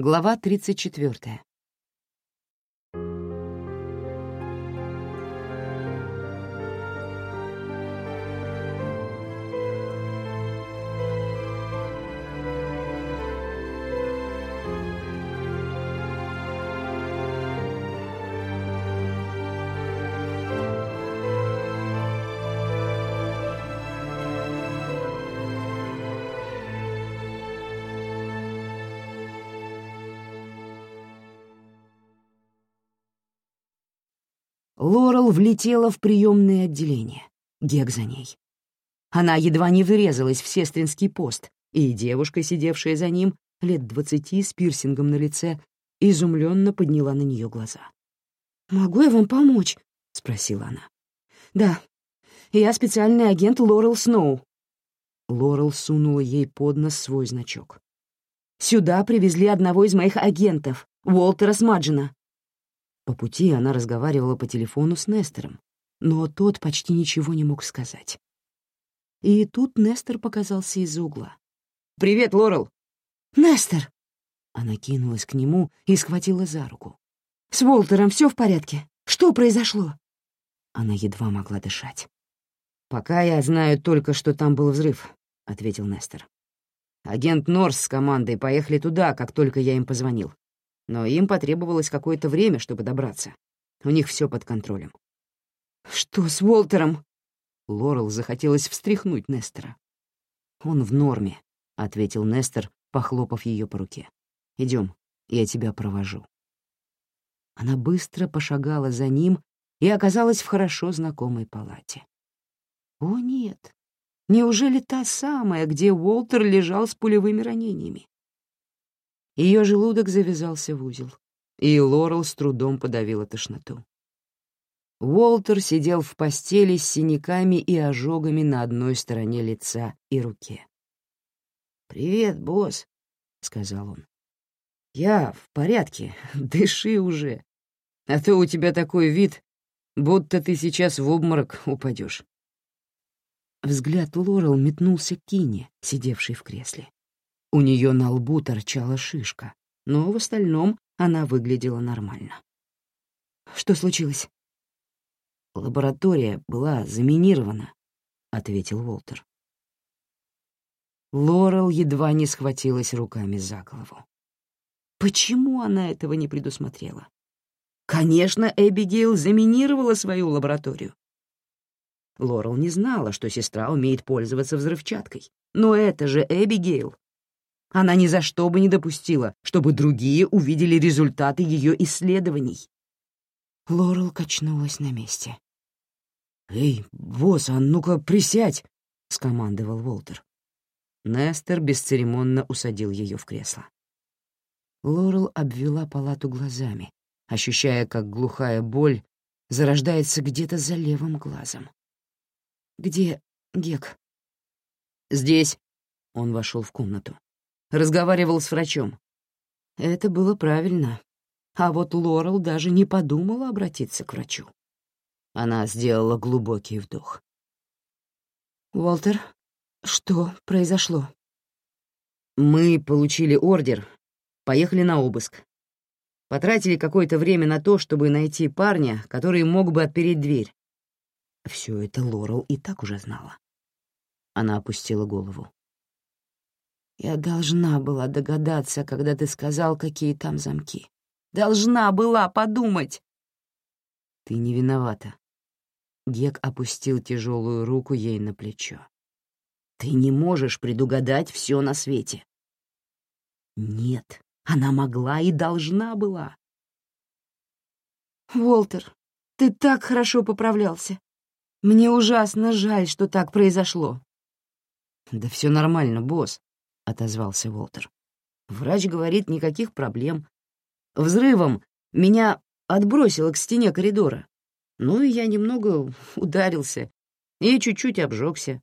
Глава 34. Лорел влетела в приемное отделение. Гек за ней. Она едва не вырезалась в сестринский пост, и девушка, сидевшая за ним, лет двадцати с пирсингом на лице, изумленно подняла на нее глаза. «Могу я вам помочь?» — спросила она. «Да, я специальный агент Лорел Сноу». Лорел сунула ей под нос свой значок. «Сюда привезли одного из моих агентов, Уолтера Смаджина. По пути она разговаривала по телефону с Нестером, но тот почти ничего не мог сказать. И тут Нестер показался из-за угла. «Привет, Лорел!» «Нестер!» Она кинулась к нему и схватила за руку. «С Уолтером все в порядке? Что произошло?» Она едва могла дышать. «Пока я знаю только, что там был взрыв», — ответил Нестер. «Агент Норс с командой поехали туда, как только я им позвонил но им потребовалось какое-то время, чтобы добраться. У них все под контролем. «Что с Уолтером?» Лорел захотелось встряхнуть Нестера. «Он в норме», — ответил Нестер, похлопав ее по руке. Идем, я тебя провожу». Она быстро пошагала за ним и оказалась в хорошо знакомой палате. О, нет! Неужели та самая, где Уолтер лежал с пулевыми ранениями? Ее желудок завязался в узел, и Лорел с трудом подавила тошноту. Уолтер сидел в постели с синяками и ожогами на одной стороне лица и руке. «Привет, босс», — сказал он. «Я в порядке, дыши уже. А то у тебя такой вид, будто ты сейчас в обморок упадешь. Взгляд Лорел метнулся к Кине, сидевшей в кресле. У нее на лбу торчала шишка, но в остальном она выглядела нормально. «Что случилось?» «Лаборатория была заминирована», — ответил Уолтер. Лорел едва не схватилась руками за голову. Почему она этого не предусмотрела? Конечно, Эбигейл заминировала свою лабораторию. Лорел не знала, что сестра умеет пользоваться взрывчаткой. Но это же Эбигейл. Она ни за что бы не допустила, чтобы другие увидели результаты ее исследований. Лорел качнулась на месте. «Эй, босс, а ну-ка присядь!» — скомандовал Волтер. Нестер бесцеремонно усадил ее в кресло. Лорел обвела палату глазами, ощущая, как глухая боль зарождается где-то за левым глазом. «Где Гек?» «Здесь», — он вошел в комнату разговаривал с врачом. Это было правильно. А вот Лорел даже не подумала обратиться к врачу. Она сделала глубокий вдох. «Уолтер, что произошло?» «Мы получили ордер, поехали на обыск. Потратили какое-то время на то, чтобы найти парня, который мог бы отпереть дверь. Все это Лорел и так уже знала. Она опустила голову. Я должна была догадаться, когда ты сказал, какие там замки. Должна была подумать. Ты не виновата. Гек опустил тяжелую руку ей на плечо. Ты не можешь предугадать все на свете. Нет, она могла и должна была. Волтер, ты так хорошо поправлялся. Мне ужасно жаль, что так произошло. Да все нормально, босс отозвался Уолтер. Врач говорит, никаких проблем. Взрывом меня отбросило к стене коридора. Ну и я немного ударился и чуть-чуть обжегся.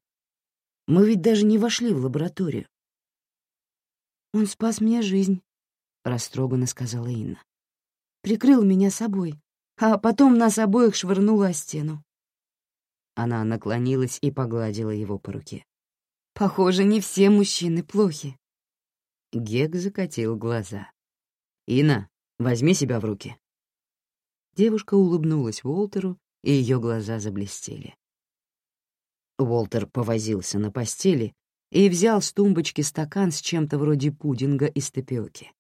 Мы ведь даже не вошли в лабораторию. «Он спас мне жизнь», — растроганно сказала Инна. «Прикрыл меня собой, а потом нас обоих швырнула о стену». Она наклонилась и погладила его по руке. Похоже, не все мужчины плохи. Гек закатил глаза. «Ина, возьми себя в руки». Девушка улыбнулась Уолтеру, и ее глаза заблестели. Уолтер повозился на постели и взял с тумбочки стакан с чем-то вроде пудинга из тапиоки.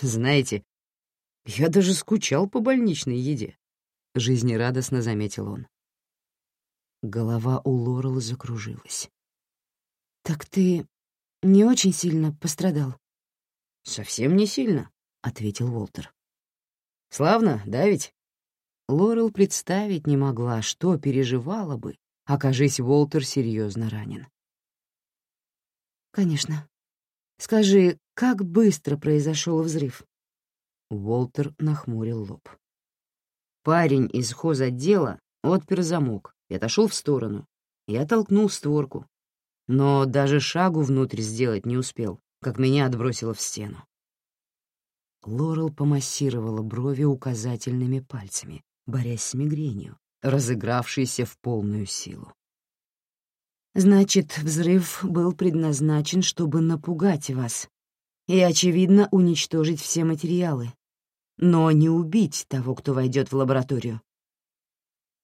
«Знаете, я даже скучал по больничной еде», — жизнерадостно заметил он. Голова у Лорел закружилась. «Так ты не очень сильно пострадал?» «Совсем не сильно», — ответил Уолтер. «Славно, да ведь?» Лорел представить не могла, что переживала бы, окажись Уолтер серьезно ранен. «Конечно. Скажи, как быстро произошел взрыв?» Уолтер нахмурил лоб. Парень из хозотдела отпер замок и отошел в сторону. Я толкнул створку, но даже шагу внутрь сделать не успел, как меня отбросило в стену. Лорел помассировала брови указательными пальцами, борясь с мигренью, разыгравшейся в полную силу. «Значит, взрыв был предназначен, чтобы напугать вас и, очевидно, уничтожить все материалы, но не убить того, кто войдет в лабораторию».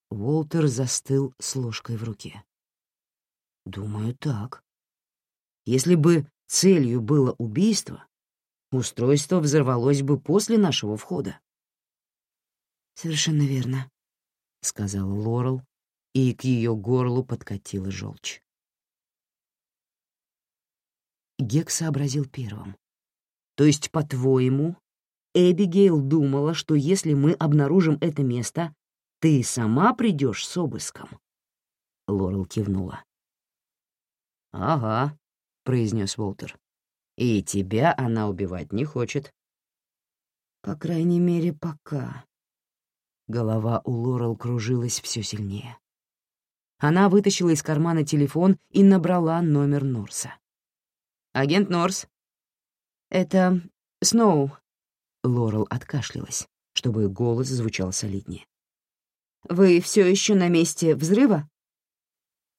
Уолтер застыл с ложкой в руке. Думаю, так. Если бы целью было убийство, устройство взорвалось бы после нашего входа. «Совершенно верно», — сказала Лорел, и к ее горлу подкатила желчь. Гек сообразил первым. «То есть, по-твоему, Эбигейл думала, что если мы обнаружим это место, ты сама придешь с обыском?» Лорел кивнула. «Ага», — произнес Уолтер. «И тебя она убивать не хочет». «По крайней мере, пока». Голова у Лорел кружилась все сильнее. Она вытащила из кармана телефон и набрала номер Норса. «Агент Норс?» «Это Сноу». Лорел откашлялась, чтобы голос звучал солиднее. «Вы все еще на месте взрыва?»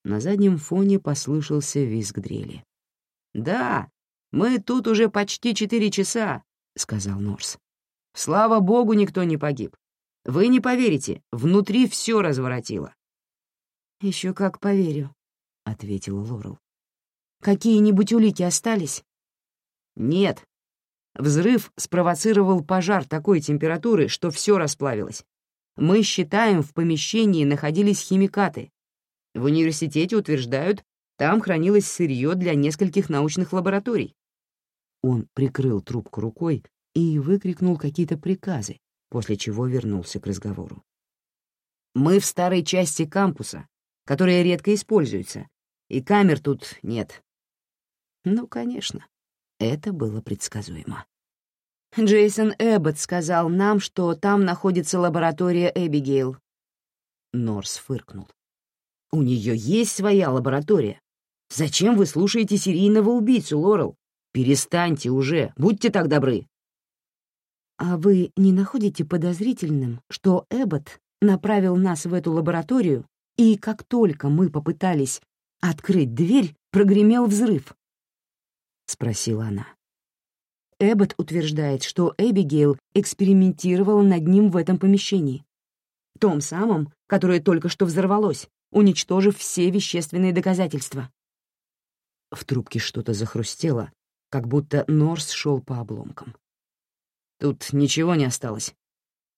На заднем фоне послышался визг дрели. «Да, мы тут уже почти четыре часа», — сказал Норс. «Слава богу, никто не погиб. Вы не поверите, внутри все разворотило». Еще как поверю», — ответила Лорел. «Какие-нибудь улики остались?» «Нет. Взрыв спровоцировал пожар такой температуры, что все расплавилось. Мы считаем, в помещении находились химикаты, в университете утверждают, там хранилось сырье для нескольких научных лабораторий. Он прикрыл трубку рукой и выкрикнул какие-то приказы, после чего вернулся к разговору. «Мы в старой части кампуса, которая редко используется, и камер тут нет». Ну, конечно, это было предсказуемо. Джейсон Эббот сказал нам, что там находится лаборатория Эбигейл. Норс фыркнул. У нее есть своя лаборатория. Зачем вы слушаете серийного убийцу, Лорел? Перестаньте уже, будьте так добры. А вы не находите подозрительным, что Эббот направил нас в эту лабораторию, и как только мы попытались открыть дверь, прогремел взрыв? Спросила она. Эббот утверждает, что Эбигейл экспериментировала над ним в этом помещении. Том самом, которое только что взорвалось уничтожив все вещественные доказательства. В трубке что-то захрустело, как будто Норс шел по обломкам. Тут ничего не осталось.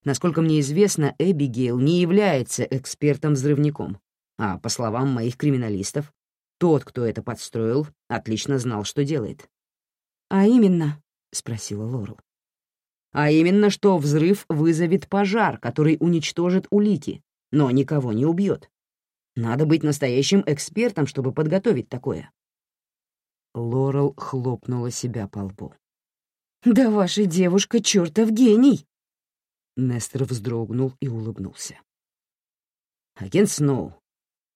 Насколько мне известно, Эбигейл не является экспертом-взрывником, а, по словам моих криминалистов, тот, кто это подстроил, отлично знал, что делает. «А именно?» — спросила Лорел. «А именно, что взрыв вызовет пожар, который уничтожит улики, но никого не убьет. Надо быть настоящим экспертом, чтобы подготовить такое. Лорел хлопнула себя по лбу. «Да ваша девушка чертов гений!» Нестер вздрогнул и улыбнулся. «Агент Сноу,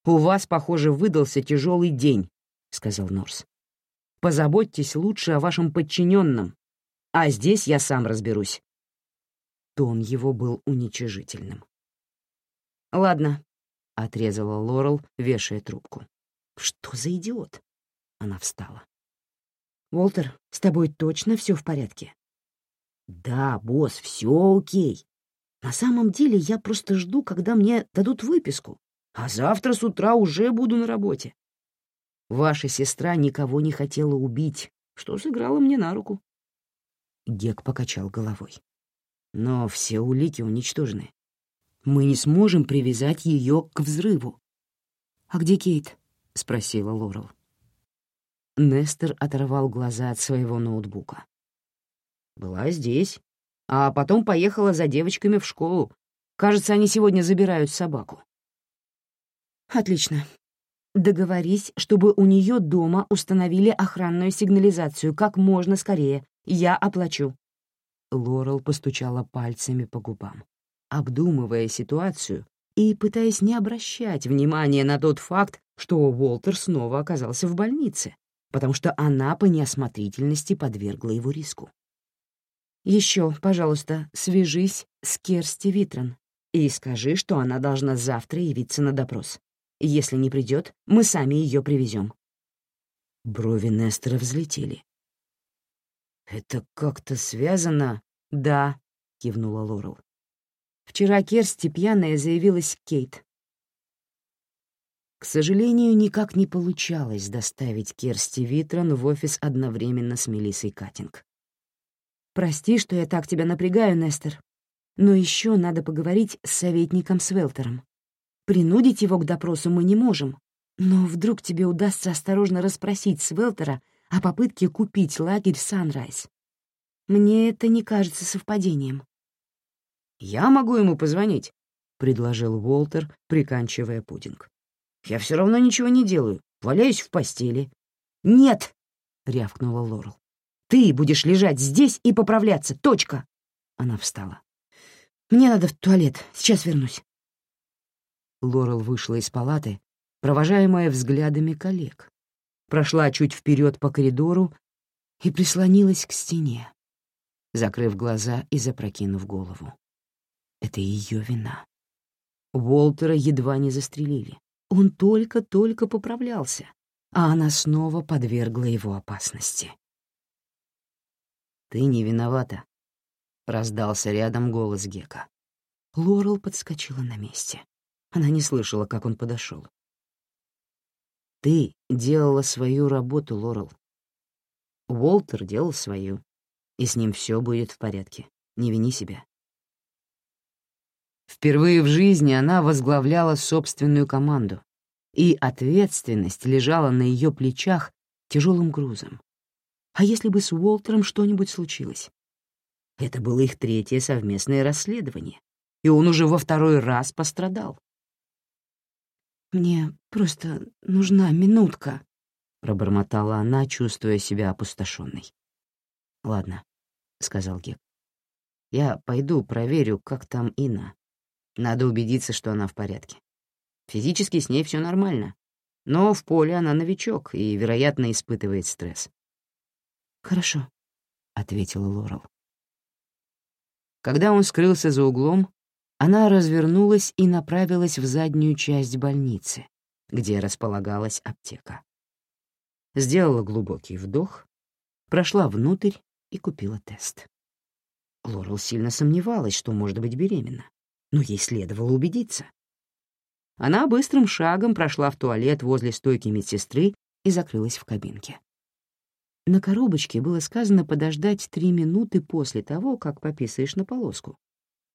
у вас, похоже, выдался тяжелый день», — сказал Норс. «Позаботьтесь лучше о вашем подчиненном, а здесь я сам разберусь». Тон его был уничижительным. «Ладно, — отрезала Лорел, вешая трубку. «Что за идиот?» Она встала. «Уолтер, с тобой точно все в порядке?» «Да, босс, все окей. На самом деле я просто жду, когда мне дадут выписку, а завтра с утра уже буду на работе. Ваша сестра никого не хотела убить, что сыграло мне на руку». Гек покачал головой. «Но все улики уничтожены. Мы не сможем привязать ее к взрыву». «А где Кейт?» — спросила Лорел. Нестер оторвал глаза от своего ноутбука. «Была здесь, а потом поехала за девочками в школу. Кажется, они сегодня забирают собаку». «Отлично. Договорись, чтобы у нее дома установили охранную сигнализацию как можно скорее. Я оплачу». Лорел постучала пальцами по губам, обдумывая ситуацию и пытаясь не обращать внимания на тот факт, что Уолтер снова оказался в больнице, потому что она по неосмотрительности подвергла его риску. Еще, пожалуйста, свяжись с Керсти Витрон и скажи, что она должна завтра явиться на допрос. Если не придет, мы сами ее привезем. Брови Нестера взлетели. «Это как-то связано?» «Да», — кивнула Лорел. Вчера Керсти пьяная заявилась Кейт. К сожалению, никак не получалось доставить Керсти Витрон в офис одновременно с Мелиссой Катинг. «Прости, что я так тебя напрягаю, Нестер. Но еще надо поговорить с советником Свелтером. Принудить его к допросу мы не можем. Но вдруг тебе удастся осторожно расспросить Свелтера о попытке купить лагерь Санрайз. Мне это не кажется совпадением. «Я могу ему позвонить», — предложил Уолтер, приканчивая пудинг. Я все равно ничего не делаю, валяюсь в постели. «Нет!» — рявкнула Лорел. «Ты будешь лежать здесь и поправляться, точка!» Она встала. «Мне надо в туалет, сейчас вернусь». Лорел вышла из палаты, провожаемая взглядами коллег, прошла чуть вперед по коридору и прислонилась к стене, закрыв глаза и запрокинув голову. Это ее вина. Уолтера едва не застрелили. Он только-только поправлялся, а она снова подвергла его опасности. «Ты не виновата», — раздался рядом голос Гека. Лорел подскочила на месте. Она не слышала, как он подошел. «Ты делала свою работу, Лорел. Уолтер делал свою, и с ним все будет в порядке. Не вини себя». Впервые в жизни она возглавляла собственную команду, и ответственность лежала на ее плечах тяжелым грузом. А если бы с Уолтером что-нибудь случилось? Это было их третье совместное расследование, и он уже во второй раз пострадал. «Мне просто нужна минутка», — пробормотала она, чувствуя себя опустошенной. «Ладно», — сказал Гек. «Я пойду проверю, как там Инна. Надо убедиться, что она в порядке. Физически с ней все нормально, но в поле она новичок и, вероятно, испытывает стресс. «Хорошо», — ответила Лорел. Когда он скрылся за углом, она развернулась и направилась в заднюю часть больницы, где располагалась аптека. Сделала глубокий вдох, прошла внутрь и купила тест. Лорел сильно сомневалась, что может быть беременна но ей следовало убедиться. Она быстрым шагом прошла в туалет возле стойки медсестры и закрылась в кабинке. На коробочке было сказано подождать три минуты после того, как пописаешь на полоску.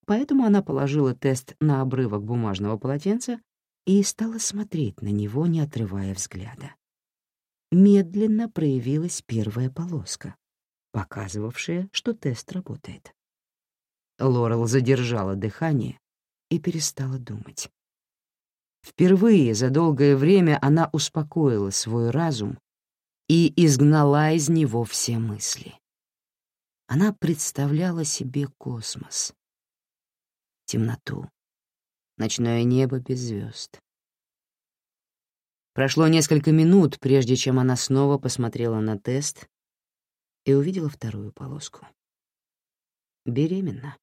Поэтому она положила тест на обрывок бумажного полотенца и стала смотреть на него, не отрывая взгляда. Медленно проявилась первая полоска, показывавшая, что тест работает. Лорел задержала дыхание и перестала думать. Впервые за долгое время она успокоила свой разум и изгнала из него все мысли. Она представляла себе космос, темноту, ночное небо без звезд. Прошло несколько минут, прежде чем она снова посмотрела на тест и увидела вторую полоску. Беременна.